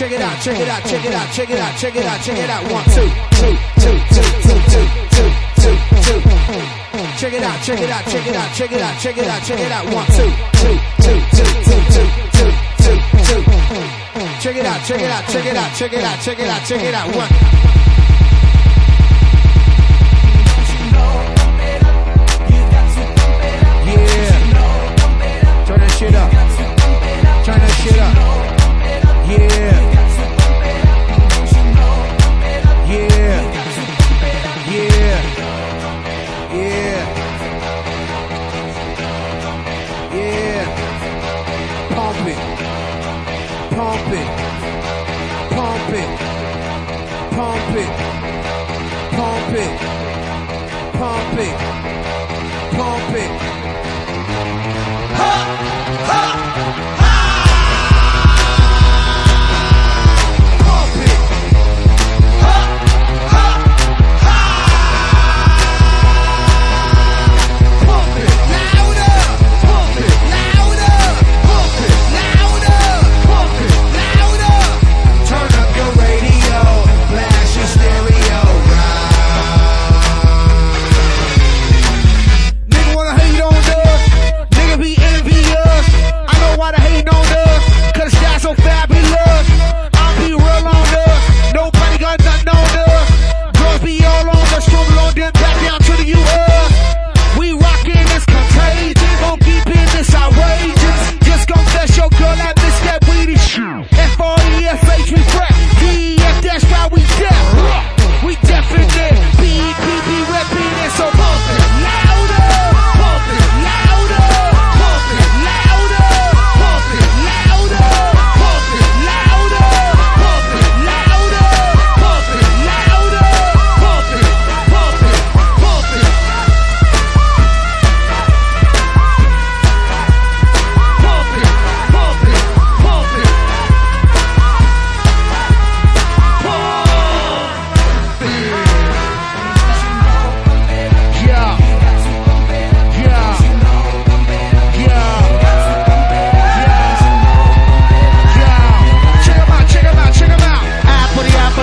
check it out, check it out, check it out, check it out, check it out. check it out. One, two, two, two, two, two, two, two, two, two. Check it out, check it out, check it out, check it out, check it out, check it out. One, two, two, two, two, two, two, two, two, two. Check it out, check it out, check it out, check it out, check it out, check it out. One. Pump it. Pump it. Pump it. Pump it. Pump it.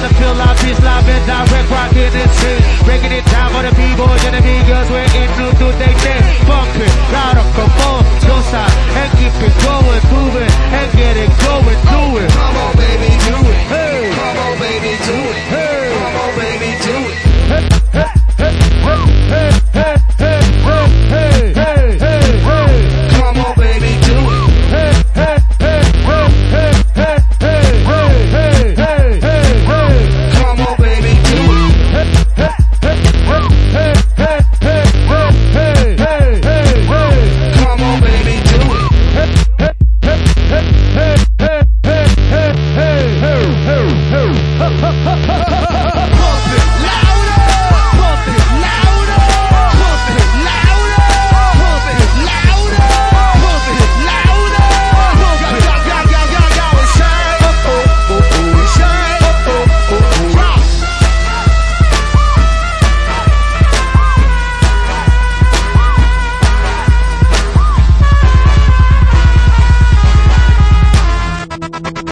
to feel like this live and direct rocking and shit. Breaking it down for the b-boys and the b-girls, we're in new, do they dance, bumping, loud